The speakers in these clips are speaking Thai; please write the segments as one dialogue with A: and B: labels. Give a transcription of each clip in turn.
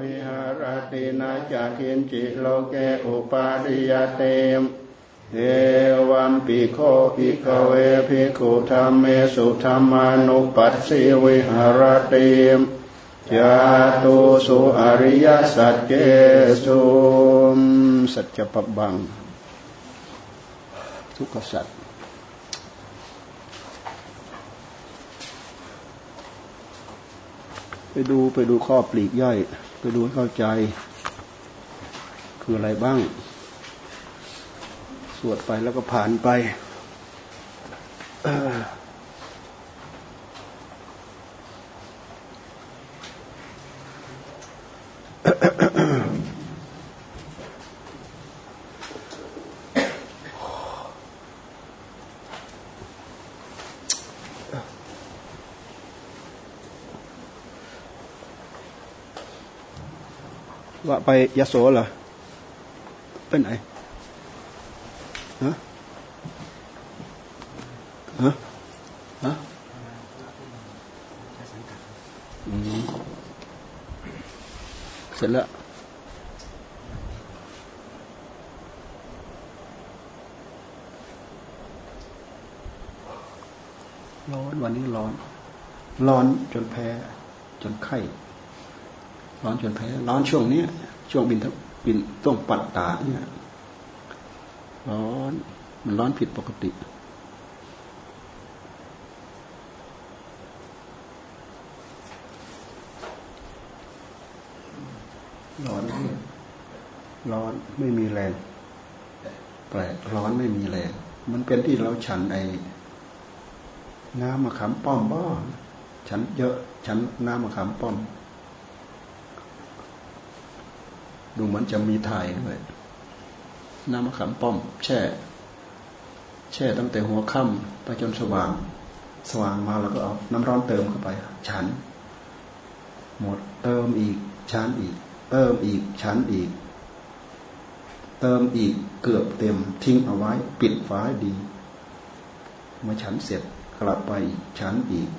A: วิหารตินาจาคินจิโลเกอุปาริยเตมเอวัมปิโคภิกเวภิกขุธรรมเมสุธรรมานุปัสสิวิหารติมจาตุสุอริยสัจเจสุมสัจจปบัง ทุกขสัจไปดูไปดูข้อปลีกย่อย ไปดูเข้าใจ คืออะไรบ้าง สวดไปแล้วก็ผ่านไป ไปยโสเหรอไปไหนฮะฮะฮะเสร็จแล้วร้อนวันนี้ร้อน ร้อนจนแพ้ จนไข้ ร้อนจนแพ้ ร้อนช่วงนี้ ช่วงบินบินต้องปัดตาเนี่ยร้อนมันร้อนผิดปกติ ร้อน ร้อนไม่มีแรง แปลกร้อนไม่มีแรง มันเป็นที่เราฉันไอ้น้ำมะขามป้อมบ้าฉันเยอะ ฉันน้ำมะขามป้อม ดูเหมือนจะมีถ่ายด้วยน้ำมะขามป้อม แช่ แช่ตั้งแต่หัวค่ำไปจนสว่าง สว่างมาแล้วก็เอาน้ำร้อนเติมเข้าไป ฉัน หมดเติมอีกฉันอีก เติมอีกฉันอีก เติมอีกเกือบเต็ม ทิ้งเอาไว้ ปิดฝาดี เมื่อฉันเสร็จกลับไปฉันอีก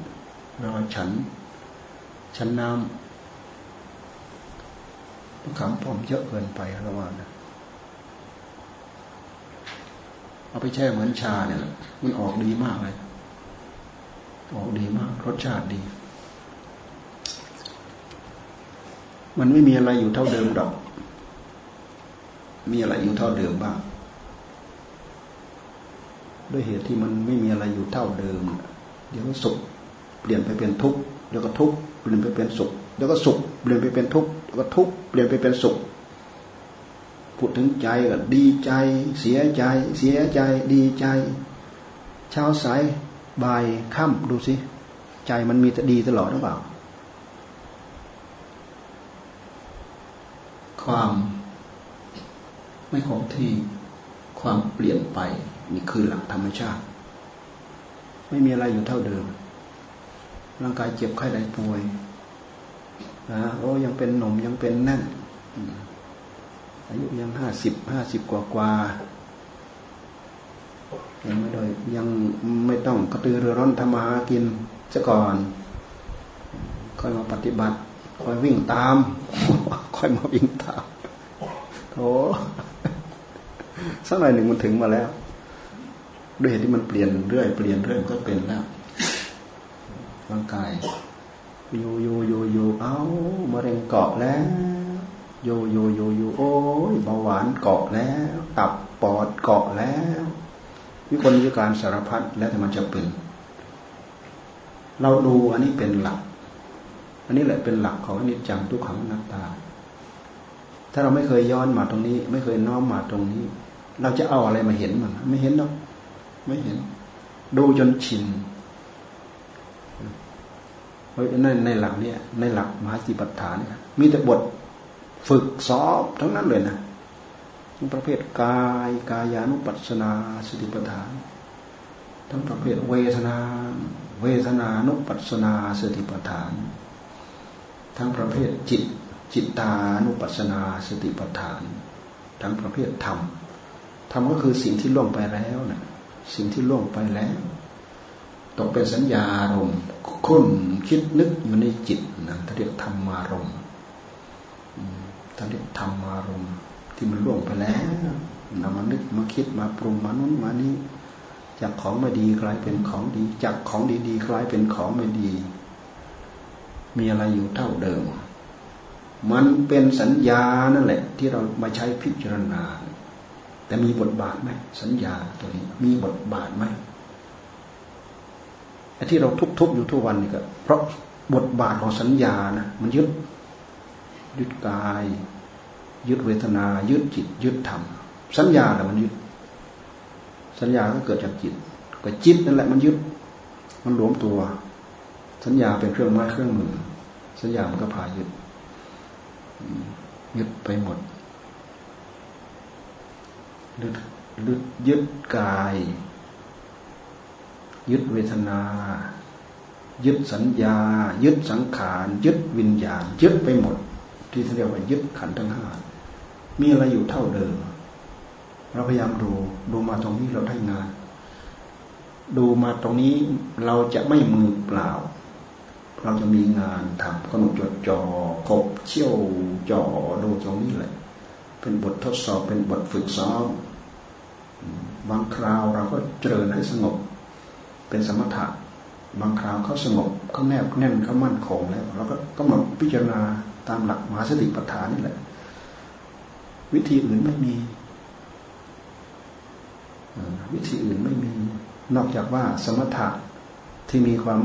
A: แล้วฉัน ฉันน้ำ ขำผมเยอะเกินไประหว่างนะเอาไปแช่เหมือนชาเนี่ยมันออกดีมากเลย ออกดีมาก รสชาติดี มันไม่มีอะไรอยู่เท่าเดิมดอก มีอะไรอยู่เท่าเดิมบ้างด้วยเหตุที่มันไม่มีอะไรอยู่เท่าเดิม เดี๋ยวก็สุขเปลี่ยนไปเป็นทุกข์เดี๋ยวก็ทุกข์เปลี่ยนไปเป็นสุขเดี๋ยวก็สุขเปลี่ยนไปเป็นทุกข์ วก็ทุกข์เปลี่ยนไปเป็นสุขพูดถึงใจก็ดีใจ เสียใจ เสียใจ ดีใจ เช้าสายบ่ายค่ำดูสิ ใจมันมีแต่ดีตลอดหรือเปล่า ความไม่คงที่ความเปลี่ยนไปนี่คือหลักธรรมชาติ ไม่มีอะไรอยู่เท่าเดิมร่างกายเจ็บไข้ได้ป่วย นะโอ้ยังเป็นหนุ่มยังเป็นแน่น อายุยังห้าสิบห้าสิบกว่ากว่ายังไม่ได้ยังไม่ต้องกระตือรือร้นทำมาหากินซะก่อน ค่อยมาปฏิบัติ ค่อยวิ่งตาม ค่อยมาวิ่งตามโถสักหน่อยหนึ่งมันถึงมาแล้ว ด้วยเหตุที่มันเปลี่ยนเรื่อยเปลี่ยนเรื่อยก็เป็นแล้วร่างกาย อยู่อยู่อยู่อยู่เอามะเร็งเกาะแล้วอยู่อยู่อยู่อยู่โอ้ยเบาหวานเกาะแล้ว ตับปอดเกาะแล้ววิคนวิการสารพัดแล้วแต่มันจะเป็น เราดูอันนี้เป็นหลัก อันนี้แหละเป็นหลักของอนิจจังทุกขังนัตตา ถ้าเราไม่เคยย้อนมาตรงนี้ ไม่เคยน้อมมาตรงนี้ เราจะเอาอะไรมาเห็นมันไม่เห็นหรอกไม่เห็น ดูจนชิน ในในหลักเนี่ยในหลักมหาสิปัฏฐานเนี่ยมีแต่บทฝึกสอบทั้งนั้นเลยนะทั้งประเภทกายกายานุปัสนาสติปัฏฐาน ทั้งประเภทเวทนา เวทนานุปัสนาสติปัฏฐาน ทั้งประเภทจิตจิตตานุปัสนาสติปัฏฐาน ทั้งประเภทธรรมธรรมก็คือสิ่งที่ล่วงไปแล้วนะสิ่งที่ล่วงไปแล้ว ตกเป็นสัญญาอารมณ์คุ้นคิดนึกอยู่ในจิตนะถ้านเรียกธรรมารมณ์ท่านเรียกธรรมารมณ์ที่มันล่วงไปแล้วนำมานึกมาคิดมาปรุงมานู้นมานี้จากของไม่ดีกลายเป็นของดี จากของดีๆกลายเป็นของไม่ดี มีอะไรอยู่เท่าเดิม มันเป็นสัญญานั่นแหละ ที่เรามาใช้พิจารณา แต่มีบทบาทไหมสัญญาตัวนี้ มีบทบาทไหม ไอ้ที่เราทุบๆอยู่ทุกวันนี่ก็ เพราะบทบาทของสัญญานะมันยึด ยึดกาย ยึดเวทนา ยึดจิต ยึดธรรมสัญญาแหละมันยึด สัญญาก็เกิดจากจิต ก็จิตนั่นแหละมันยึด มันหลวมตัว สัญญาเป็นเครื่องไม้เครื่องมือ สัญญามันก็พายึด ยึดไปหมดยึดยึดยึดกาย ยึดเวทนา ยึดสัญญา ยึดสังขาร ยึดวิญญาณ ยึดไปหมด ที่เรียกว่ายึดขันธ์ทั้งห้ามีอะไรอยู่เท่าเดิม เราพยายามดูดูมาตรงนี้เราได้งาน ดูมาตรงนี้เราจะไม่มือเปล่า เราจะมีงานทำก็หนุจดจ่อคบเชี่ยวจ่อดูตรงนี้แหละ เป็นบททดสอบเป็นบทฝึกซ้อมบางคราวเราก็เจริญให้สงบ เป็นสมถะบางคราวเขาสงบเขาแนบแน่นเขามั่นคงแล้วเราก็กำหนดพิจารณาตามหลักมหาสติปัฏฐานนี่แหละ วิธีอื่นไม่มีวิธีอื่นไม่มี นอกจากว่าสมถะที่มีความ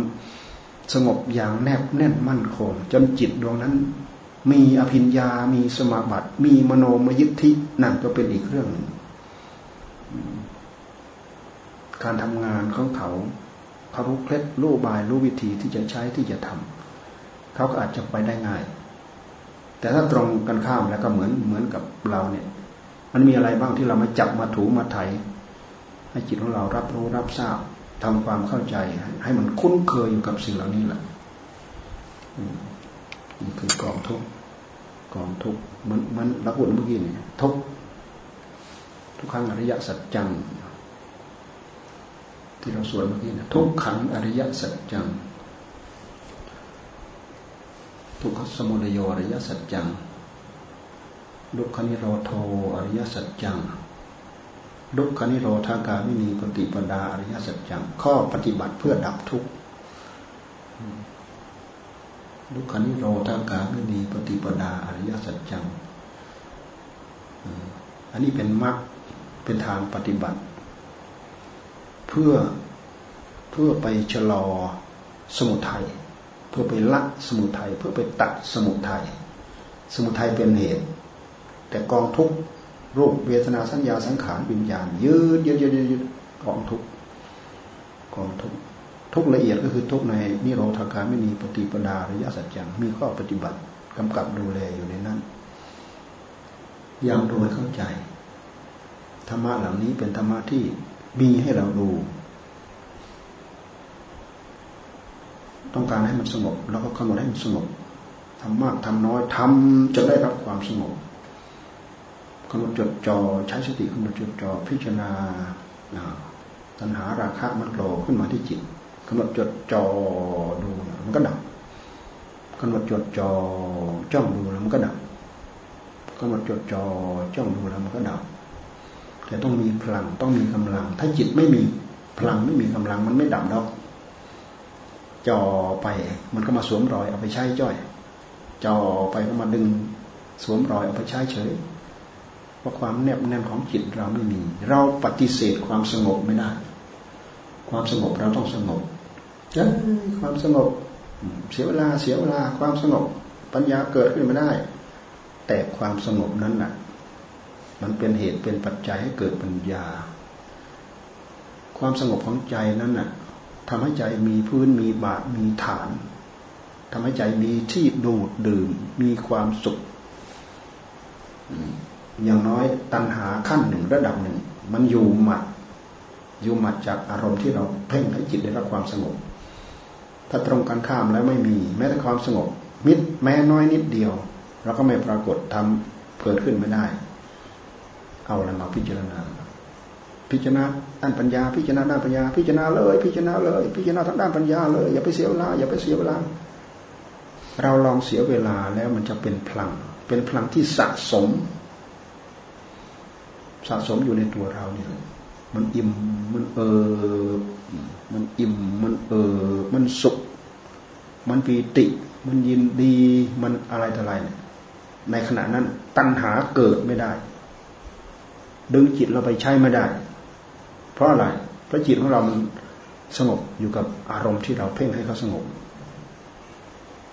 A: สงบอย่างแนบแน่นมั่นคง จนจิตดวงนั้น มีอภิญญา มีสมาบัติ มีมโนมยิทธินั่นก็เป็นอีกเรื่องหนึ่ง การทำงานของเขาเขารู้เคล็ดรู้บายรู้วิธีที่จะใช้ที่จะทำเขาก็อาจจะไปได้ง่าย แต่ถ้าตรงกันข้ามแล้วก็เหมือนเหมือนกับเราเนี่ย มันมีอะไรบ้างที่เรามาจับมาถูมาไถให้จิตของเรารับรู้รับทราบทำความเข้าใจ ให้มันคุ้นเคยอยู่กับสิ่งเหล่านี้แหละนี่คือกองทุกกองทุกมันมันรักบุญเมื่อกี้นี่ทุกทุกครั้งอริยสัจจัง ที่เราสวดเมื่อกี้นะทุกขังอริยสัจจัง ทุกขสมุทัยอริยสัจจังดุขนิโรโทอริยสัจจังดุขนิโรธากาไม่มีปฏิปดาอริยสัจจัง ข้อปฏิบัติเพื่อดับทุกข์ดุขนิโรธากาไม่มีปฏิปดาอริยสัจจัง อันนี้เป็นมรรคเป็นทางปฏิบัติ เพื่อเพื่อไปชะลอสมุทัยเพื่อไปละสมุทัยเพื่อไปตัดสมุทัยสมุทัยเป็นเหตุ แต่กองทุกข์รูปเวทนาสัญญาสังขารวิญญาณยืดยืดยืดยืดกองทุกกองทุกทุกละเอียดก็คือทุกในนิโรธาการไม่มีปฏิปดาระยะสัจจังมีข้อปฏิบัติกำกับดูแลอยู่ในนั้นยังโดยเข้าใจธรรมะเหล่านี้เป็นธรรมะที่ มีให้เราดู ต้องการให้มันสงบแล้วก็กำหนดให้มันสงบทำมากทำน้อยทำจะได้รับความสงบกำหนดจดจ่อใช้สติกำหนดจดจ่อพิจารณาตัณหาราคะมันโผล่ขึ้นมาที่จิตกำหนดจดจ่อดูมันก็ดับกำหนดจดจ่อจ้องดูแล้วมันก็ดับกำหนดจดจ่อจ้องดูแล้วมันก็ดับ แต่ต้องมีพลังต้องมีกำลัง ถ้าจิตไม่มีพลังไม่มีกำลังมันไม่ดับดอกจ่อไปมันก็มาสวมรอยเอาไปใช้จ้อยจ่อไปก็มาดึงสวมรอยเอาไปใช้เฉยเพราะความแนบแน่นของจิตเราไม่มี เราปฏิเสธความสงบไม่ได้ ความสงบเราต้องสงบเอ้ความสงบ เสียเวลาเสียเวลาความสงบ ปัญญาเกิดขึ้นไม่ได้ แต่ความสงบนั้นน่ะ มันเป็นเหตุเป็นปัจจัยให้เกิดปัญญา ความสงบของใจนั้นน่ะทำให้ใจมีพื้นมีบาทมีฐานทำให้ใจมีที่ดูดดื่ม มีความสุขอย่างน้อยตัณหาขั้นหนึ่งระดับหนึ่ง มันอยู่หมัด อยู่หมัดจากอารมณ์ที่เราเพ่งให้จิตได้รับความสงบ ถ้าตรงกันข้ามแล้วไม่มี แม้แต่ความสงบมิดแม้น้อยนิดเดียว เราก็ไม่ปรากฏทำเกิดขึ้นไม่ได้ เอาอะไรมาพิจารณา พิจารณาด้านปัญญา พิจารณาด้านปัญญา พิจารณาเลย พิจารณาเลย พิจารณาทางด้านปัญญาเลย อย่าไปเสียเวลา อย่าไปเสียเวลา เราลองเสียเวลาแล้วมันจะเป็นพลัง เป็นพลังที่สะสม สะสมอยู่ในตัวเราเนี่ยมันอิ่ม มันเออ มันอิ่ม มันเออ มันสุข มันปีติ มันยินดี มันอะไรต่ออะไร ในขณะนั้นตัณหาเกิดไม่ได้ ดึงจิตเราไปใช้ไม่ได้ เพราะอะไร เพราะจิตของเรามันสงบอยู่กับอารมณ์ที่เราเพ่งให้เขาสงบ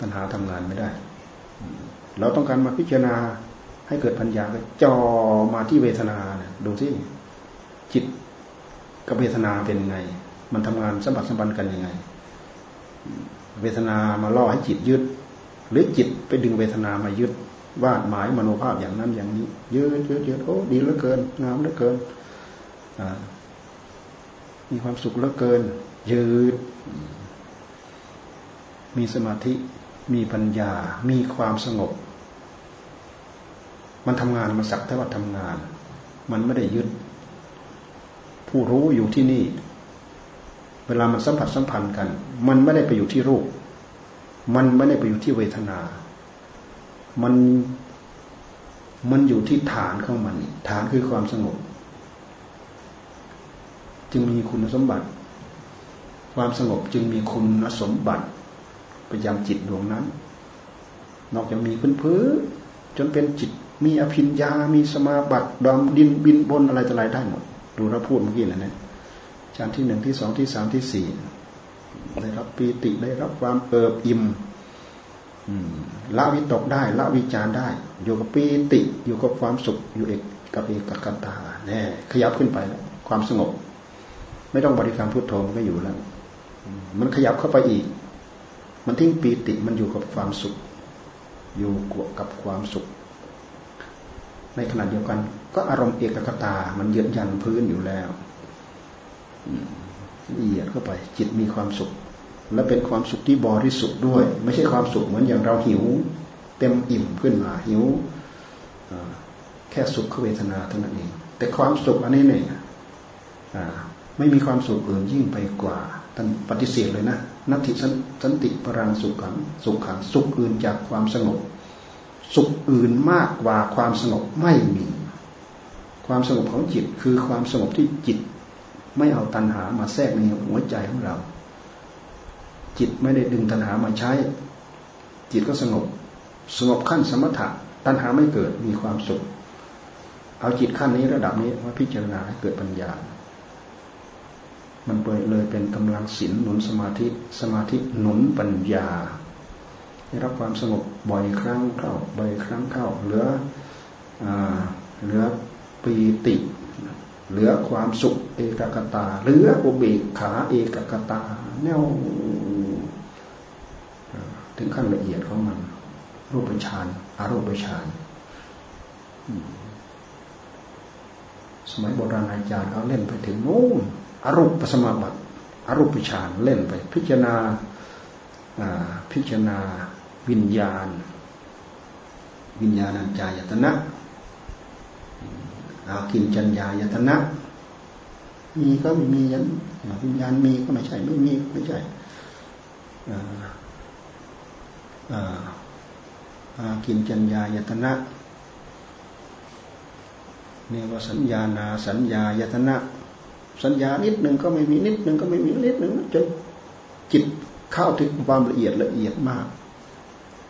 A: ตัณหาทำงานไม่ได้ เราต้องการมาพิจารณาให้เกิดปัญญาก็จอมาที่เวทนาเนี่ยดูที่จิตกับเวทนาเป็นยังไง มันทำงานสัมผัสสัมพันธ์กันยังไง เวทนามาล่อให้จิตยึด หรือจิตไปดึงเวทนามายึด วาดหมายมโนภาพอย่างนั้นอย่างนี้ เยืดยืดยืดโอ้ดีเหลือเกิน งามเหลือเกินมีความสุขเหลือเกิน ยืด มีสมาธิ มีปัญญา มีความสงบ มันทำงานมันสักแต่ว่าทำงาน มันไม่ได้ยึด ผู้รู้อยู่ที่นี่ เวลามันสัมผัสสัมพันธ์กัน มันไม่ได้ไปอยู่ที่รูป มันไม่ได้ไปอยู่ที่เวทนา มันมันอยู่ที่ฐานของมัน ฐานคือความสงบ จึงมีคุณสมบัติ ความสงบจึงมีคุณสมบัติประจำจิตดวงนั้น นอกจากมีพื้นพื้นจนเป็นจิตมีอภิญญา มีสมาบัติดอมดินบินบนอะไรต่ออะไรได้หมด ดูเราพูดเมื่อกี้แหละนะชั้นที่หนึ่งที่สองที่สามที่สี่ได้รับปีติได้รับความเอิบอิ่ม ละวิตกได้ละวิจารได้ อยู่กับปีติอยู่กับความสุขอยู่เอกกับเอกกัตตาแน่ขยับขึ้นไปแล้วความสงบ ไม่ต้องบริกรรมพุทโธมันก็อยู่แล้ว มันขยับเข้าไปอีก มันทิ้งปีติมันอยู่กับความสุข อยู่กับความสุข ในขณะเดียวกัน ก็อารมณ์เอกกตา มันเยือนยันพื้นอยู่แล้วละเอียดเข้าไป จิตมีความสุข และเป็นความสุขที่บริสุทธิ์ด้วย ไม่ใช่ความสุขเหมือนอย่างเราหิว เต็มอิ่มขึ้นมาหิวแค่สุขเวทนาเท่านั้นเอง แต่ความสุขอันนี้เนี่ยไม่มีความสุขอื่นยิ่งไปกว่าท่านปฏิเสธเลยนะนัตถิสันติปรังสุขังสุขขังสุขอื่นจากความสงบ สุขอื่นมากกว่าความสงบไม่มี ความสงบของจิตคือความสงบที่จิต ไม่เอาตัณหามาแทรกในหัวใจของเรา จิตไม่ได้ดึงตัณหามาใช้ จิตก็สงบ สงบขั้นสมถะตัณหาไม่เกิดมีความสุข เอาจิตขั้นนี้ระดับนี้มาพิจารณาให้เกิดปัญญา มันเลยเป็นกำลังศีลหนุนสมาธิสมาธิหนุนปัญญาได้รับความสงบบ่อยครั้งเข้าบ่อยครั้งเข้าเหลือเหลือปีติ เหลือความสุขเอกกตา เหลืออุเบกขาเอกกตาแนวถึงขั้นละเอียดของมัน รูปฌานอารูปฌานสมัยโบราณอาจารย์เขาเล่นไปถึงโน้นอรูปสมาบัติอรูปฌานเล่นไป พิจารณาพิจารณาวิญญาณ วิญญาณัญจายตนะ อากินจัญญายตนะ มีก็ไม่มียันวิญญาณมีก็ไม่ใช่ ไม่มีไม่ใช่อากินจัญญายตนะเนี่ยว่าสัญญานาสัญญายตนะ สัญญานิดหนึ่งก็ไม่มีนิดหนึ่งก็ไม่มีนิดหนึ่งจนจิตเข้าถึงความละเอียดละเอียดมาก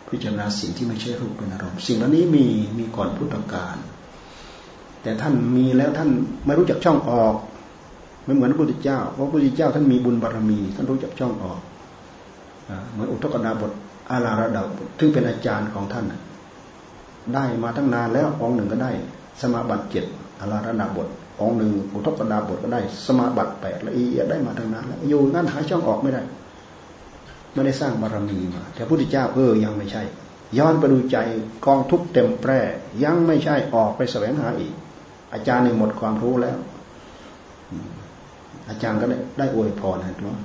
A: พิจารณาสิ่งที่ไม่ใช่รูปเป็นอารมณ์ สิ่งเหล่านี้มีมีก่อนพุทธกาล แต่ท่านมีแล้วท่านไม่รู้จักช่องออก ไม่เหมือนพระพุทธเจ้าเพราะพระพุทธเจ้าท่านมีบุญบารมี ท่านรู้จักช่องออกเหมือนอุทกดาบทอาลาระดาบทซึ่งเป็นอาจารย์ของท่านได้มาตั้งนานแล้วองหนึ่งก็ได้ สมาบัติเจ็ดอาลาระดาบทองหนึ่งอุทกดาบทก็ได้ สมาบัติแปดละเอียดได้มาทั้งนั้นแล้วอยู่นั่นหาช่องออกไม่ได้ไม่ได้สร้างบารมีมา แต่พระพุทธเจ้าเออยังไม่ใช่ ย้อนไปดูใจกองทุกเต็มแปร่ยังไม่ใช่ออกไปแสวงหาอีก อาจารย์ในหมดความรู้แล้ว อาจารย์ก็ได้ได้อวยพรนะทุก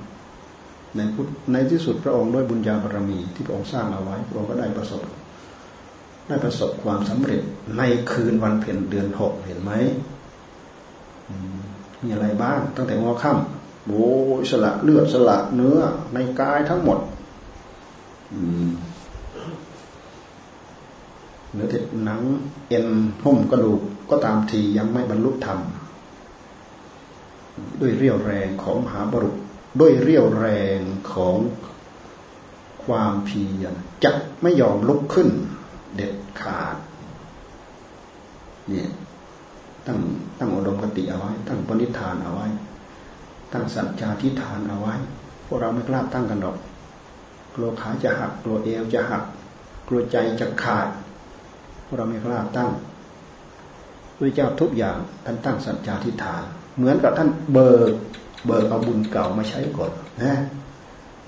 A: ในพุทในที่สุดพระองค์ด้วยบุญญาบารมี ที่พระองค์สร้างเอาไว้พระองค์ก็ได้ประสบ ได้ประสบความสำเร็จในคืนวันเพ็ญเดือนหกเห็นไหมมีอะไรบ้าง ตั้งแต่หัวค่ำโอ้สละเลือดสละเนื้อ ในกายทั้งหมดเหลือแต่หนัง เอ็นหุ้มกระดูก ก็ตามทียังไม่บรรลุธรรม ด้วยเรี่ยวแรงของมหาบรุษด้วยเรี่ยวแรงของความเพียรจะไม่ยอมลุกขึ้น เด็ดขาดเนี่ยตั้งตั้งอุดมคติเอาไว้ ตั้งปณิธานเอาไว้ ตั้งสัจจาทิฏฐานเอาไว้ พวกเราไม่กล้าตั้งกันหรอกกลัวขาจะหักกลัวเอวจะหัก กลัวใจจะขาดพวกเราไม่กล้าตั้ง พระเจ้าทุกอย่างท่านตั้งสัจจาทิฏฐานเหมือนกับท่านเบิกเบิกเอาบุญเก่ามาใช้ก่อนนะ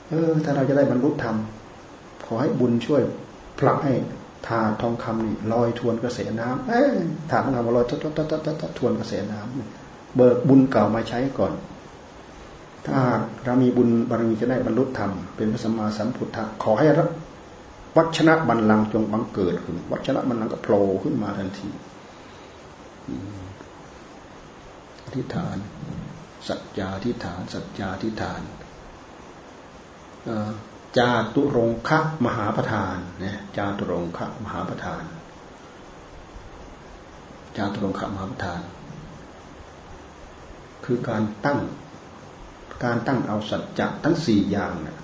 A: เออถ้าเราจะได้บรรลุธรรมขอให้บุญช่วยผลักให้ถาทองคำนี่ลอยทวนกระแสน้ำเอ้ถาทองคำลอยทวนทวนกระแสน้ำเบิกบุญเก่ามาใช้ก่อน ถ้าเรามีบุญบารมีจะได้บรรลุธรรมเป็นพระสัมมาสัมพุทธะขอให้รับวัชนะบัลลังก์จงบังเกิดขึ้นวัชนะบัลลังก์ก็โผล่ขึ้นมาทันที อธิษฐาน สัจจาธิษฐาน สัจจาธิษฐานจาตุรงคะมหาประธานเนี่ยจาตุรงคะมหาประธาน จาตุรงคะมหาประธาน คือการตั้ง การตั้งเอาสัจจะทั้งสี่อย่างเนี่ย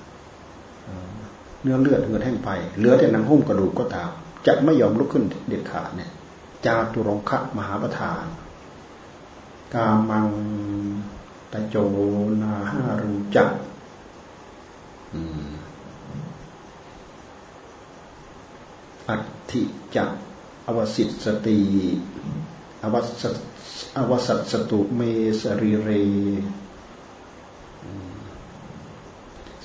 A: เนื้อเลือดเหือดแห้งไป เหลือแต่หนังหุ้มกระดูกก็ตาม จะไม่ยอมลุกขึ้นเด็ดขาดเนี่ย จาตุรงคะมหาประธาน กามังตะโจนาหารูจักอัติจักอวสิตสติอวสอวสัตสตุเมสรีเร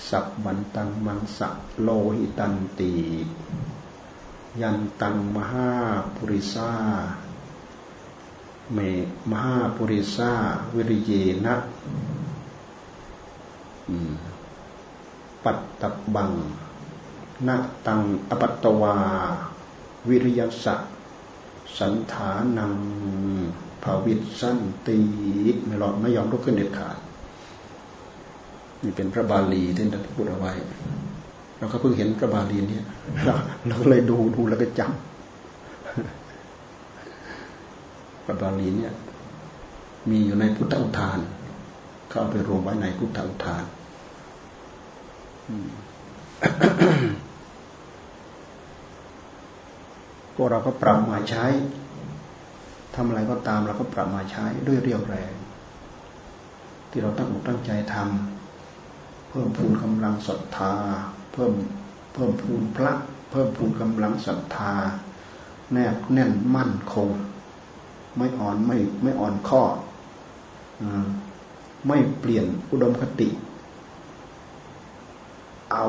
A: สับบันตังมังสะโลหิตันตี ยันตังมหาปุริสาเมมหาปุริสาวิริเยนะปัตตบังนาตังอปัตตวา วิริยสักสันฐานังภาวิสันตีไม่หลอดไม่ยอมลุกขึ้นเด็ดขาดนี่เป็นพระบาลีที่ท่านพูดเอาไว้ เราก็เพิ่งเห็นพระบาลีเนี่ยเราก็เลยดูดูแล้วก็จำพระบาลีเนี่ย มีอยู่ในพุทธอุทานเข้าไปรวมไว้ในพุทธอุทานพวกเราก็ปรับมาใช้ทำอะไรก็ตามเราก็ปรับมาใช้ด้วยเรียวแรง ที่เราตั้งอกตั้งใจทำเพิ่มพูนกำลังศรัทธา เพิ่มเพิ่มพูนพระ เพิ่มพูนกำลังศรัทธา แนบแน่นมั่นคง ไม่อ่อนไม่ไม่อ่อนข้อไม่เปลี่ยนอุดมคติ เอา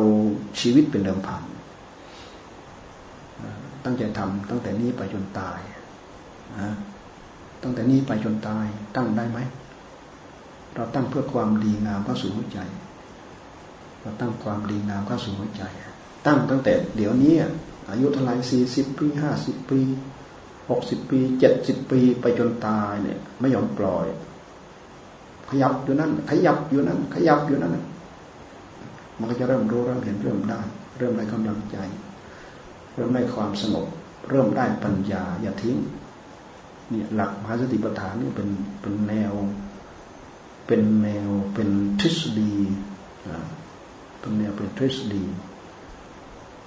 A: ชีวิตเป็นเดิมพันตั้งใจทำตั้งแต่นี้ไปจนตายตั้งแต่นี้ไปจนตาย ตั้งได้ไหม เราตั้งเพื่อความดีงามเข้าสู่หัวใจ เราตั้งความดีงามเข้าสู่หัวใจ ตั้งตั้งแต่เดี๋ยวนี้อายุเท่าไรสี่สิบปีห้าสิบปีหกสิบปีเจ็ดสิบปีไปจนตายเนี่ย ไม่ยอมปล่อย ขยับอยู่นั่น ขยับอยู่นั่น ขยับอยู่นั่นมันก็จะเริ่มรู้เริ่มเห็นเริ่มได้ เริ่มได้กำลังใจ เริ่มได้ความสงบเริ่มได้ปัญญา อย่าทิ้งเนี่ยหลักมหาสติปัฏฐานนี่เป็นเป็นแนว เป็นแนวเป็นทฤษฎี เป็นแนวเป็นทฤษฎี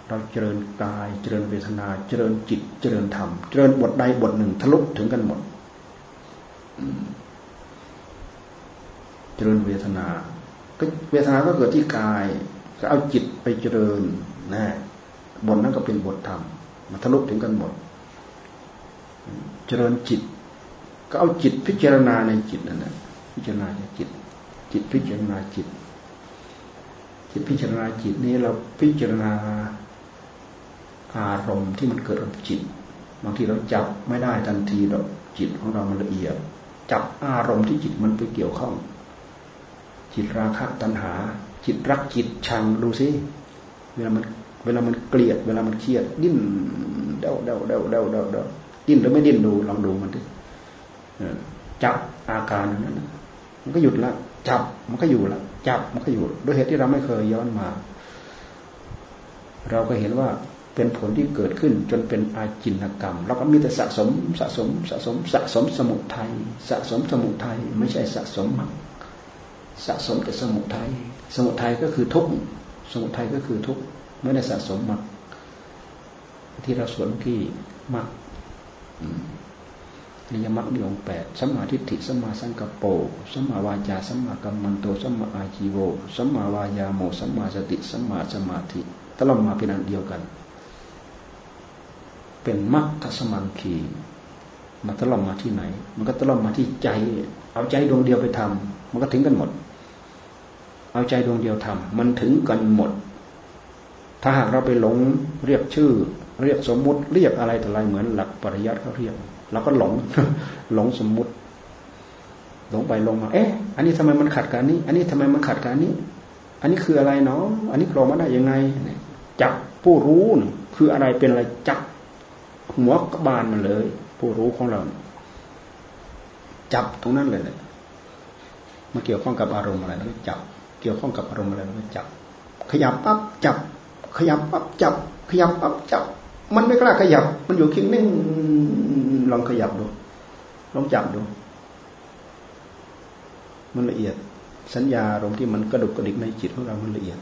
A: เราเจริญกาย เจริญเวทนา เจริญจิต เจริญธรรม เจริญบทใดบทหนึ่งทะลุถึงกันหมด เจริญเวทนา ก็เวทนาก็เกิดที่กาย ก็เอาจิตไปเจริญนะบทนั้นก็เป็นบทธรรมมาทะลุถึงกันหมด เจริญจิต ก็เอาจิตพิจารณาในจิตนั่นแหละพิจารณาในจิต จิตพิจารณาจิต จิตพิจารณาจิตนี้เราพิจารณาอารมณ์ที่มันเกิดกับจิตบางทีเราจับไม่ได้ทันทีเราจิตของเรามันละเอียด จับอารมณ์ที่จิตมันไปเกี่ยวข้อง จิตราคะตัณหา จิตรักจิตชังดูสิเวลามันเวลามันเกลียด เวลามันเครียด ดิ้นเดาเดาเดาเดาเดาเดาดิ้นหรือไม่ดิ้นดูลองดูมันดิจับอาการนั้นมันก็หยุดละจับมันก็อยู่ละ จับมันก็อยู่ด้วยเหตุที่เราไม่เคยย้อนมา เราก็เห็นว่าเป็นผลที่เกิดขึ้นจนเป็นอาจินกรรม แล้วก็มีแต่สะสมสะสมสะสมสะสมสมุทัยสะสมสมุทัยไม่ใช่สะสมมรรคสะสมแต่สมุทัยสมุทัยก็คือทุกข์สมุทัยก็คือทุกข์ไม่ได้สะสมมรรคที่เราสวนที่มรรค อริยมรรคมีองแปดสัมมาทิฏฐิสัมมาสังกปโปสัมมาวาจาสัมมากัมมันโตสัมมาอาชีโวสัมมาวายาโมสัมมาสติสัมมาสมาธิตลอดมาเป็นอันเดียวกัน เป็นมรรคสมันคีมันตลอดมาที่ไหน มันก็ตลอดมาที่ใจ เอาใจดวงเดียวไปทำมันก็ถึงกันหมด เอาใจดวงเดียวทำมันถึงกันหมด ถ้าหากเราไปหลงเรียกชื่อ เรียกสมมุติเรียกอะไรแต่อะไรเหมือนหลักปริยัติเขาเรียก เราก็หลง หลงสมมุติ หลงไปลงมา เอ๊ะ อันนี้ทำไมมันขัดกันนี้ อันนี้ทำไมมันขัดกันนี้ อันนี้คืออะไรเนาะอันนี้โผล่มาได้ยังไงจับผู้รู้คืออะไรเป็นอะไรจับหัวกบาลมันเลย ผู้รู้ของเรา จับตรงนั้นเลยเลยมาเกี่ยวข้องกับอารมณ์อะไรแล้วก็จับ เกี่ยวข้องกับอารมณ์อะไรแล้วก็จับ ขยับปั๊บจับ ขยับปั๊บจับ ขยับปั๊บจับ มันไม่กล้าขยับ มันอยู่คิงนิ่งลองขยับดู ลองจับดู มันละเอียด สัญญาอารมณ์ที่มันกระดุกกระดิกในจิตของเรา มันละเอียด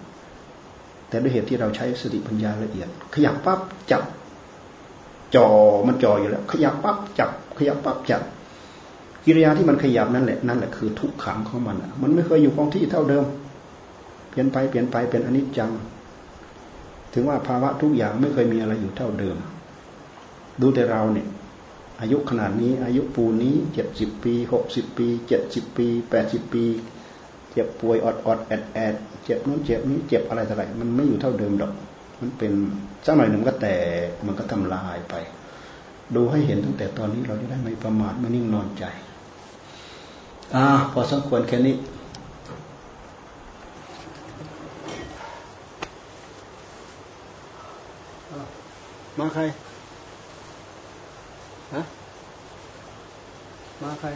A: แต่ด้วยเหตุที่เราใช้สติปัญญาละเอียด ขยับปั๊บจับจ่อมันจ่ออยู่แล้ว ขยับปั๊บจับ ขยับปั๊บจับ กิริยาที่มันขยับนั่นแหละนั่นแหละคือทุกขังของมันมันไม่เคยอยู่คงที่เท่าเดิม เปลี่ยนไปเปลี่ยนไปเป็นอนิจจัง ถึงว่าภาวะทุกอย่างไม่เคยมีอะไรอยู่เท่าเดิม ดูแต่เราเนี่ย อายุขนาดนี้อายุปูนี้เจ็ดสิบปีหกสิบปีเจ็ดสิบปีแปดสิบปี เจ็บป่วยออดออดแอดแอดเจ็บนู้นเจ็บนี้เจ็บอะไรต่ออะไรมันไม่อยู่เท่าเดิมดอก มันเป็นสักหน่อยหนึ่งก็แตกมันก็ทำลายไป ดูให้เห็นตั้งแต่ตอนนี้เราจะได้ไม่ประมาทไม่นิ่งนอนใจอ่าพอสมควรแค่นี้ มาใครฮะมาใคร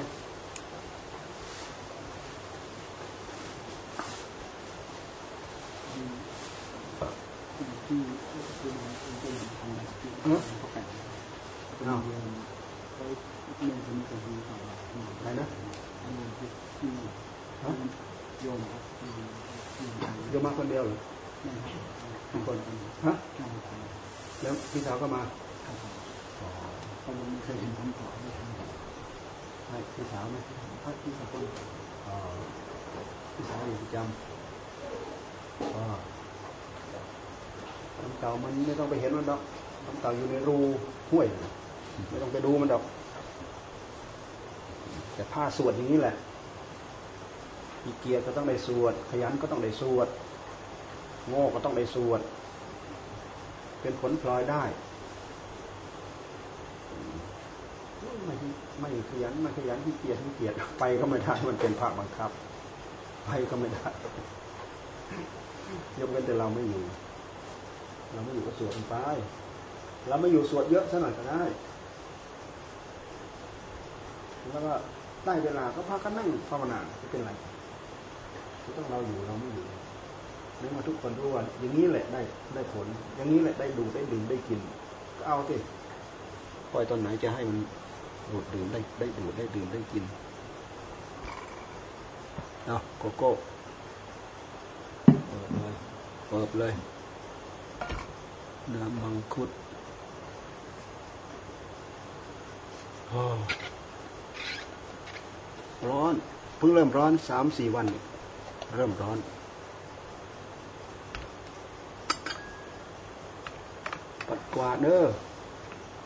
A: เนาะอะไรนะโยมโยมมาคนเดียวเหรอคนฮะ แล้วพี่สาวก็มาเขาไม่เคยเห็นผมขอไม่พี่สาวไหมพี่สาวคนพี่สาวอยู่ประจำก็น้ำเต่ามันไม่ต้องไปเห็นมันดอกน้ำเต่าอยู่ในรูห้วย ไม่ต้องไปดูมันดอก แต่ผ้าสวดอย่างนี้แหละมีเกียรติก็ต้องได้สวด ขยันก็ต้องได้สวด โง่ก็ต้องได้สวด เป็นผลพลอยได้ ไม่ไม่ขยันไม่ขยันที่เกียรติที่เกียรติไปก็ไม่ได้มันเป็นภาคบังคับ ไปก็ไม่ได้ยกเว้นแต่เราไม่อยู่ เราไม่อยู่ก็สวดไป เราไม่อยู่สวดเยอะสักหน่อยก็ได้ แล้วก็ได้เวลาก็พากันนั่งภาวนาจะเป็นไรต้องเราอยู่เราไม่อยู่ นึกมาทุกคนรู้ว่าอย่างนี้แหละได้ได้ผล อย่างนี้แหละได้ดูได้ดื่มได้กิน ก็เอาสิปล่อยตอนไหนจะให้มันดูดดื่มได้ได้ดูดได้ดื่มได้กินเอาโกโก้เปิดเลยเปิดเลยน้ำมังคุดร้อน เพิ่งเริ่มร้อนสามสี่วัน เริ่มร้อน ปัด กวาดเด้อ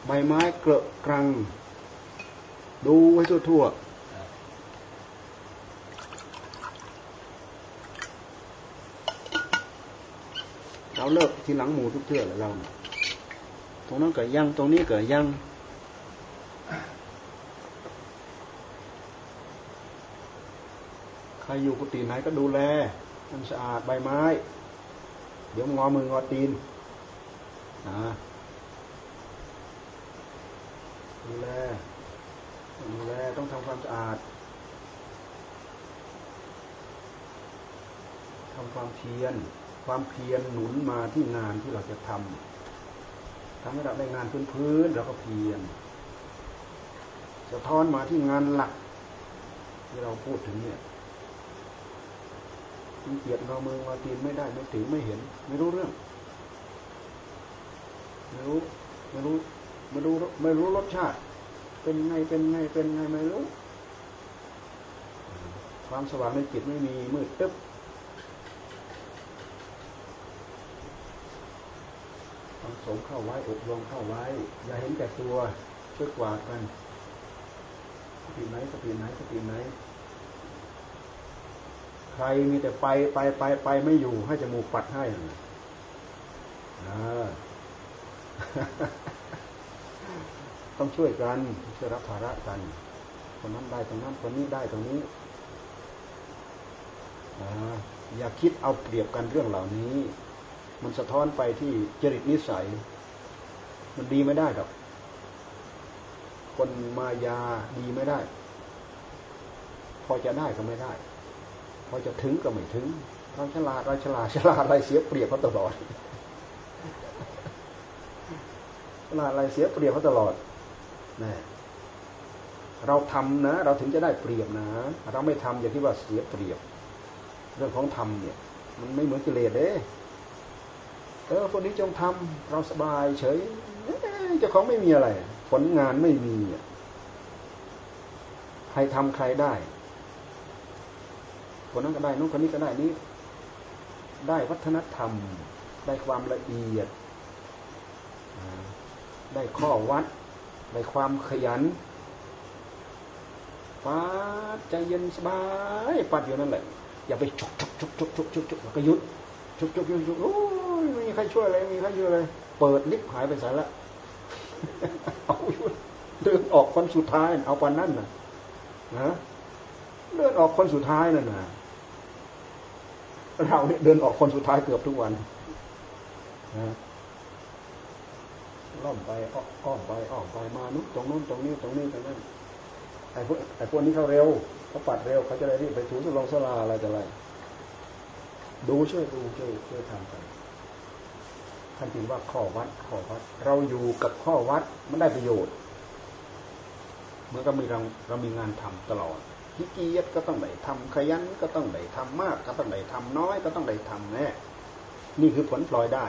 A: ใบไม้เกลอะกรัง ดูไว้ทั่วๆเราเลิกที่หลังหมูทุกเทื่อเลยเรา ตรงนั้นเกิดยัง ตรงนี้เกิดยัง ใครอยู่กุฏิไหนก็ดูแล มันสะอาดใบไม้ เดี๋ยวงอมืองอตีนนะ ดูแลดูแลต้องทำความสะอาดทำความเพียร ความเพียรหนุนมาที่งานที่เราจะทำทำให้เราได้งานพื้นๆเราก็เพียรสะท้อนมาที่งานหลัก ที่เราพูดถึงเนี่ยมีเกียรติเราเมืองมาตีนไม่ได้ไม่ถึงไม่เห็น ไม่รู้เรื่อง ไม่รู้ ไม่รู้ ไม่รู้ไม่รู้รสชาติ เป็นไงเป็นไงเป็นไงไม่รู้ ความสว่างในจิตไม่มีมืดตึ๊บต้องสงเข้าไว้อบรมเข้าไว้ อย่าเห็นแต่ตัวช่วยกวาดกันสติไหนสติไหนสติไหนใครมีแต่ไปไปไปไปไม่อยู่ให้จมูกปัดให้ ต้องช่วยกันช่วยรับภาระกันคนนั้นได้ตรงนั้นคนนี้ได้ตรงนี้อย่าคิดเอาเปรียบกันเรื่องเหล่านี้ มันสะท้อนไปที่จริตนิสัย มันดีไม่ได้หรอก คนมายาดีไม่ได้ พอจะได้ก็ไม่ได้ พอจะถึงก็ไม่ถึงเราฉลาดเราฉลาดฉลาดอะไรเสียเปรียบเขาตลอดฉลาดอะไรเสียเปรียบเขาตลอด นี่เราทำนะ เราถึงจะได้เปรียบนะ เราไม่ทำอย่างที่ว่าเสียเปรียบ เรื่องของธรรมเนี่ย มันไม่เหมือนกิเลสเด้เออคนนี้จงทำเราสบายเฉยเจ้าของไม่มีอะไร ผลงานไม่มีใครทำใครได้คนนั้นก็ได้นู้นคนนี้ก็ได้นี้ ได้วัฒนธรรม ได้ความละเอียด ได้ข้อวัด ได้ความขยันปัดใจเย็นสบายปัดอยู่นั่นแหละอย่าไปชุกชุกชุกชุกชุกชุกชุกแล้วก็ยุดชุกชุกชุกชุกโอ้ยไม่มีใครช่วยเลยมีใครช่วยเลยเปิดลิฟหายไปสายละเอาเดินออกคนสุดท้ายเอาวันนั้นนะนะเดินออกคนสุดท้ายนั่นนะเราเนี่ยเดินออกคนสุดท้ายเกือบทุกวันนะ ล่อมไปอ้อมไปอ้อมไปมานุ๊ตรงนู้นตรงนี้ตรงนี้ตรงนั้นไอ้พวกไอ้พวกนี้เขาเร็วเขาปัดเร็วเขาจะได้รีบไปถูสุลงสลาอะไรจะอะไรดูช่วยดูช่วยช่วยทำกันท่านจึงว่าข้อวัดข้อวัด เราอยู่กับข้อวัดมันได้ประโยชน์เมื่อก็มีเราเรามีงานทำตลอดขี้เกียจก็ต้องได้ทำขยันก็ต้องได้ทำมาก ก็ต้องได้ทำน้อยก็ต้องได้ทำแน่นี่คือผลพลอยได้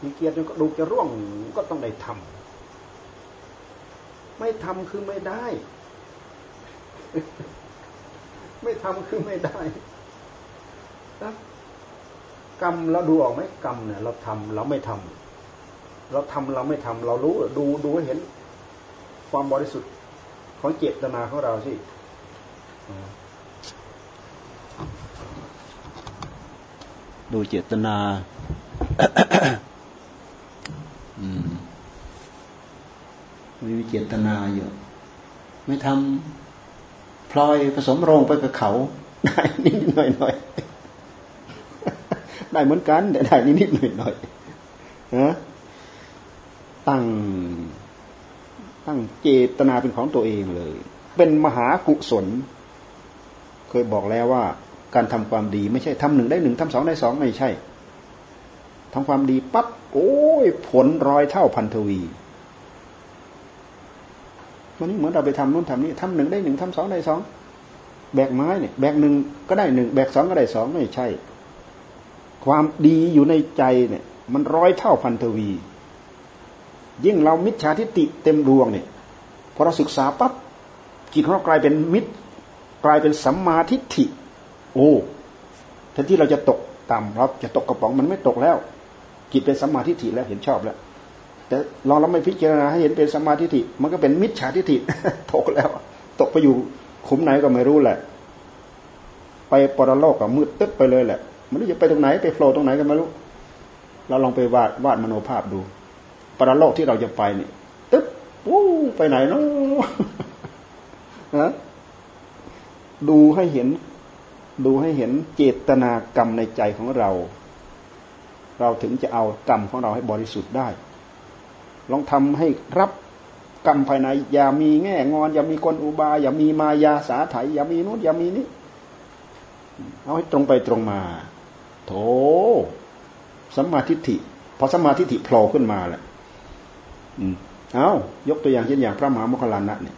A: ขี้เกียจก็ดูจะร่วงก็ต้องได้ทำไม่ทำคือไม่ได้ ไม่ทำคือไม่ได้นะกรรมเราดูออกไหมกรรมเนี่ย เราทำเราไม่ทำเราทำเราไม่ทำเรารู้ดูดูเห็น ความบริสุทธิ์ของเจตนาของเราสิดูเจตนา มีเจตนาอยู่ ไม่ทำพลอยผสมโรงไปกับเขา ได้นิดหน่อยหน่อยได้เหมือนกัน แต่ได้นิดๆหน่อยๆนะตั้งตั้งเจตนาเป็นของตัวเองเลย เป็นมหากุศล เคยบอกแล้วว่า การทำความดีไม่ใช่ทำหนึ่งได้หนึ่งทำสองได้สองไม่ใช่ทำความดีปั๊บโอ้ยผลร้อยเท่าพันทวี วันนี้เหมือนเราไปทำนู่นทำนี่ทำหนึ่งได้หนึ่งทำสองได้สองแบกไม้เนี่ยแบกหนึ่งก็ได้หนึ่งแบกสองก็ได้สองไม่ใช่ ความดีอยู่ในใจเนี่ย มันร้อยเท่าพันทวี ยิ่งเรามิจฉาทิฏฐิเต็มดวงเนี่ยพอเราศึกษาปั๊บจิตของเรากลายเป็นมิตร กลายเป็นสัมมาทิฏฐิ โอ้แทนที่เราจะตกต่ำเราจะตกกระป๋องมันไม่ตกแล้ว จิตเป็นสัมมาทิฏฐิแล้วเห็นชอบแล้ว แต่ลองเราไม่พิจารณาให้เห็นเป็นสมาทิฏฐิมันก็เป็นมิจฉาทิฏฐิตกแล้ว ตกไปอยู่ขุมไหนก็ไม่รู้แหละ ไปปรโลกก็มืดตึ๊บไปเลยแหละมันรู้จะไปตรงไหนไปโผล่ตรงไหนกันไม่รู้เราลองไปวาดวาดมโนภาพดู ปรโลกที่เราจะไปนี่ตึ๊บปู้ไปไหนเนาะนะดูให้เห็น ดูให้เห็นเจตนากรรมในใจของเรา เราถึงจะเอากรรมของเราให้บริสุทธิ์ได้ ลองทำให้รับกรรมภายใน อย่ามีแง่งอน อย่ามีกลอุบายอย่ามีมายาสาไถอย่ามีนู้นอย่ามีนี้เอาให้ตรงไปตรงมา โถสัมมาทิฏฐิพอสัมมาธิถิโผล่ขึ้นมาแหละเอายกตัวอย่างเช่นอย่างพระมหาโมคคลลานะเนี่ย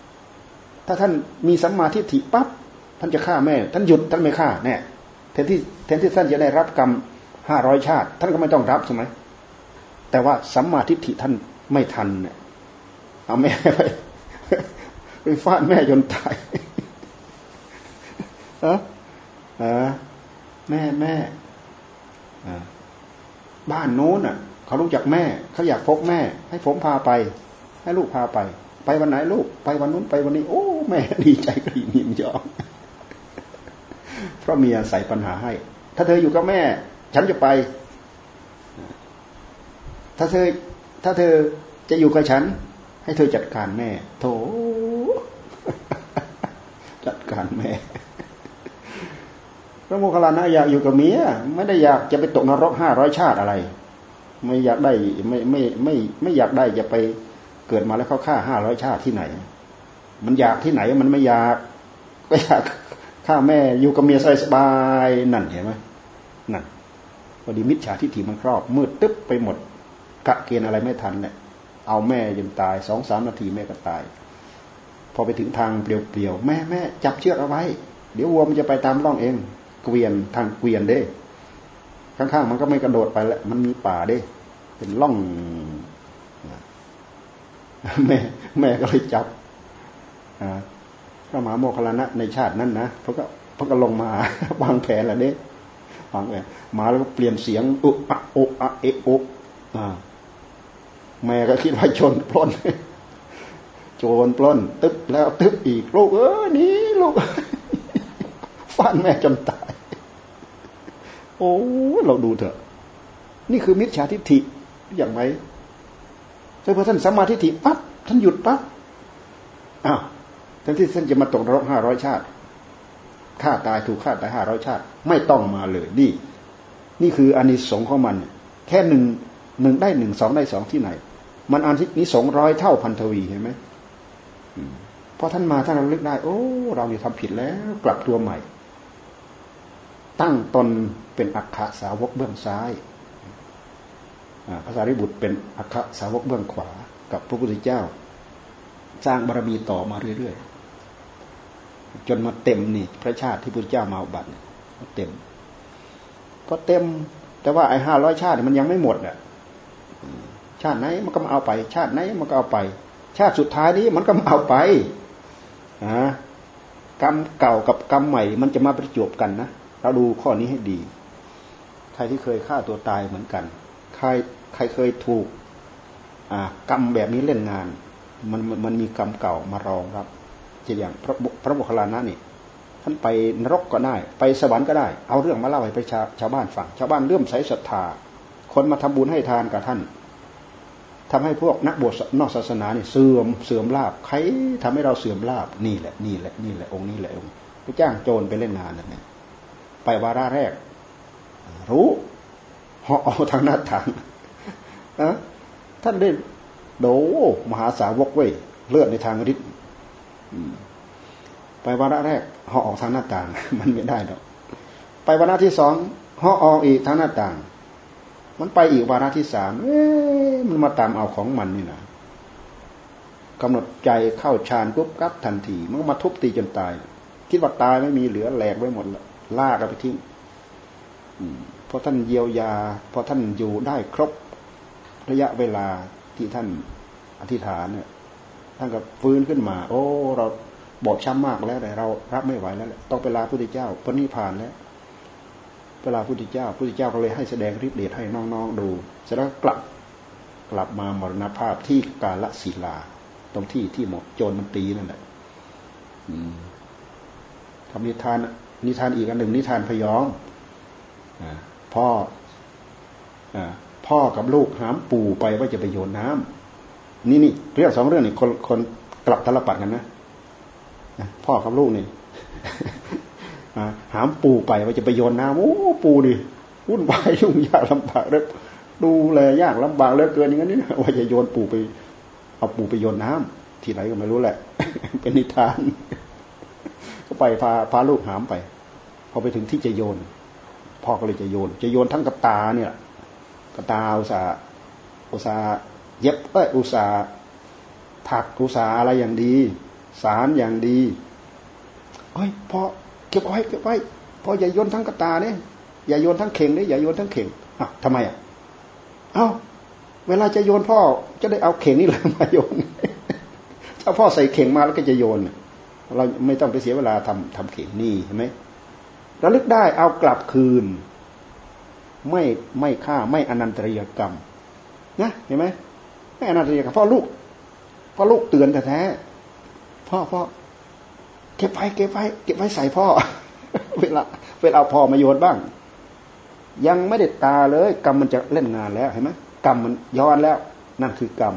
A: ถ้าท่านมีสัมมาทิฏฐิปั๊บท่านจะฆ่าแม่ ท่านหยุดท่านไม่ฆ่าแน่แทนที่แทนที่ท่านจะได้รับกรรมห้าร้อยชาติ ท่านก็ไม่ต้องรับใช่ไหมแต่ว่าสัมมาทิฏฐิท่าน ไม่ทันเนี่ยเอาแม่ไปไปฟาดแม่จนตายเออเออแม่แม่บ้านโน้นอะ เขารู้จักแม่ เขาอยากพบแม่ ให้ผมพาไป ให้ลูกพาไป ไปวันไหนลูก ไปวันนู้นไปวันนี้ โอ้ แม่ดีใจกรียินยอมเพราะเมียใส่ปัญหาให้ ถ้าเธออยู่กับแม่ ฉันจะไป ถ้าเธอ ถ้าเธอจะอยู่กับฉัน ให้เธอจัดการแม่ โถจัดการแม่พระโมคคัลลานะอยากอยู่กับเมียไม่ได้อยากจะไปตกนรกห้าร้อยชาติอะไร ไม่อยากได้ไม่ไม่ไม่ไม่อยากได้จะไปเกิดมาแล้วเขาฆ่าห้าร้อยชาติที่ไหน มันอยากที่ไหนมันไม่อยากก็อยากฆ่าแม่อยู่กับเมียสบายๆนั่นเห็นไหมนั่นพอดีมิจฉาทิฏฐิมันครอบมืดตึ๊บไปหมด กะเกณฑ์อะไรไม่ทันเนี่ยเอาแม่จนตายสองสามนาทีแม่ก็ตาย พอไปถึงทางเปลี่ยวๆแม่แม่จับเชือกเอาไว้ เดี๋ยววัวมันจะไปตามร่องเอง เกวียนทางเกวียนเด้ ข้างๆมันก็ไม่กระโดดไปแล้วมันมีป่าเด้ เป็นร่องแม่แม่ก็เลยจับพระมหาโมคคลานะในชาตินั้นนะเขาก็เขาก็ลงมาวางแผนละเด้วางแผนมาแล้วก็เปลี่ยนเสียงอุอะโออะเอะโอ แม่ก็คิดว่าชนปล้น โจรปล้น ตึ๊บแล้วตึ๊บอีกลูกเออนี่ลูกฟันแม่จนตาย โอ้เราดูเถอะ นี่คือมิจฉาทิฏฐิอย่างไรแต่พอท่านสมาธิฏฐิปั๊บท่านหยุดปั๊บอ้าวแทนที่ท่านจะมาตกนรกห้าร้อยชาติฆ่าตายถูกฆ่าตายห้าร้อยชาติ ไม่ต้องมาเลยนี่ นี่คืออานิสงส์ของมัน แค่หนึ่งหนึ่งได้หนึ่งสองได้สองที่ไหน มันอานิสงส์ร้อยเท่าพันทวีเห็นไหมพอท่านมาท่านราลึกได้ โอ้ เราเนี่ยทำผิดแล้ว กลับตัวใหม่ ตั้งตนเป็นอัคคสาวกเบื้องซ้ายพระสารีบุตรเป็นอัคคสาวกเบื้องขวา กับพระพุทธเจ้า สร้างบารมีต่อมาเรื่อยๆจนมาเต็มนี่ พระชาติที่พระเจ้ามาบัตเต็มก็เต็ม แต่ว่าไอ้ห้าร้อยชาติมันยังไม่หมดอะ ชาติไหนมันก็มาเอาไป ชาติไหนมันก็เอาไป ชาติสุดท้ายนี้มันก็มาเอาไปนะกรรมเก่ากับกรรมใหม่ มันจะมาประจบกันนะเราดูข้อนี้ให้ดี ใครที่เคยฆ่าตัวตายเหมือนกัน ใครใครเคยถูกกรรมแบบนี้เล่นงาน มันมันมีกรรมเก่ามารองครับเช่นอย่างพระพระโมคคลานะนี่ท่านไปนรกก็ได้ ไปสวรรค์ก็ได้ เอาเรื่องมาเล่าให้ประชาชาวบ้านฟังชาวบ้านเลื่อมใสศรัทธาคนมาทำบุญให้ทานกับท่าน ทำให้พวกนักบวชนอกศาสนาเนี่ยเสื่อมเสื่อมลาบใครทำให้เราเสื่อมลาบนี่แหละนี่แหละนี่แหละองค์นี้แหละองค์ไปจ้างโจรไปเล่นงานนั่นเองไปวาระแรก รู้เหาะเอาทางหน้าทางนะท่านได้โดมหาสาวกเว้ยเลือดในทางฤทธิ์ไปวาระแรกห่อออกทางหน้าต่าง มันไม่ได้ดอกไปวาระที่สองห่อออกอีกทางหน้าต่าง มันไปอีกวาระที่สามเอ๊มันมาตามเอาของมันนี่นะกำหนดใจเข้าฌานปุ๊บกับทันที มันก็มาทุบตีจนตาย คิดว่าตายไม่มีเหลือแหลกไว้หมดละลากกันไปทิ้งเพราะท่านเยียวยาเพอท่านอยู่ได้ครบระยะเวลาที่ท่านอธิษฐานเนี่ยท่านก็ฟื้นขึ้นมา โอ้ เราบอบช้ำมากแล้วแต่เรารับไม่ไหวแล้วต้องไปลาพุทธเจ้าพระนิพพานแล้ว เวลาพุทธเจ้าพุทธเจ้าก็เลยให้แสดงฤทธิ์เดชให้น้องๆดูเสร็จแล้วกลับกลับมามรณภาพที่กาลศิลา ตรงที่ที่หมดโจรมันตีนั่นแหละทำนิทาน นิทานอีกอันหนึ่งนิทานพยองพ่อพ่อกับลูกหามปู่ไปว่าจะไปโยนน้ำนี่นี่เรื่องสองเรื่องนี่คนคนกลับตลปัดกันนะพ่อกับลูกนี่ หามปูไปว่าจะไปโยนน้ำโอ้ปูดิวุ่นวายยุ่งยากลำบากเลยดูแลยากลำบากเหลือเกินอย่างนี้ว่าจะโยนปูไป เอาปูไปโยนน้ำที่ไหนก็ไม่รู้แหละ เป็นนิทาน ก็ไปพาพาลูกหามไป พอไปถึงที่จะโยนพ่อก็เลยจะโยน จะโยนทั้งกับตาเนี่ยกับตาอุตสาอุตสาเย็บเอ้ยอุตสาถักอุตสาอะไรอย่างดี สารอย่างดีเฮ้ยพ่อ เก็บไว้เก็บไว้พออย่าโยนทั้งกระตาเนี่ยอย่าโยนทั้งเข่งเนี่ยอย่าโยนทั้งเข่งอะทำไมอะเอ้าเวลาจะโยนพ่อจะได้เอาเข่งนี่เลยมาโยนถ้าพ่อใส่เข่งมาแล้วก็จะโยน เราไม่ต้องไปเสียเวลาทำทำเข่งนี่เห็นไหมระลึกได้เอากลับคืน ไม่ไม่ฆ่าไม่อนันตริยกรรมนะเห็นไหมไม่อนันตริยกรรมพ่อลูกพ่อลูกเตือนแท้พ่อพ่อ เก็บไว้เก็บไว้เก็บไว้ใส่พ่อ เวลาเวลาพ่อมาโยนบ้าง ยังไม่ได้ตาเลย กรรมมันจะเล่นงานแล้วเห็นไหมกรรมมันย้อนแล้ว นั่นคือกรรม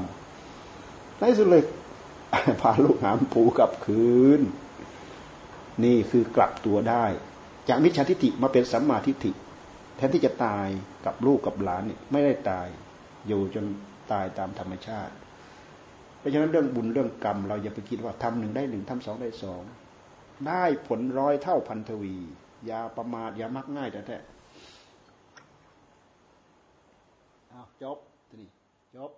A: ในสุดเลยพาลูกหามผูกลับคืน นี่คือกลับตัวได้ จากมิจฉาทิฏฐิมาเป็นสัมมาทิฏฐิแทนที่จะตายกับลูกกับหลานเนี่ยไม่ได้ตาย อยู่จนตายตามธรรมชาติ เพราะฉะนั้นเรื่องบุญเรื่องกรรม เราอย่าไปคิดว่าทำหนึ่งได้หนึ่งทำสองได้สอง ได้ผลร้อยเท่าพันทวีอย่าประมาทอย่ามักง่ายแต่แท้จบทีนี้จบ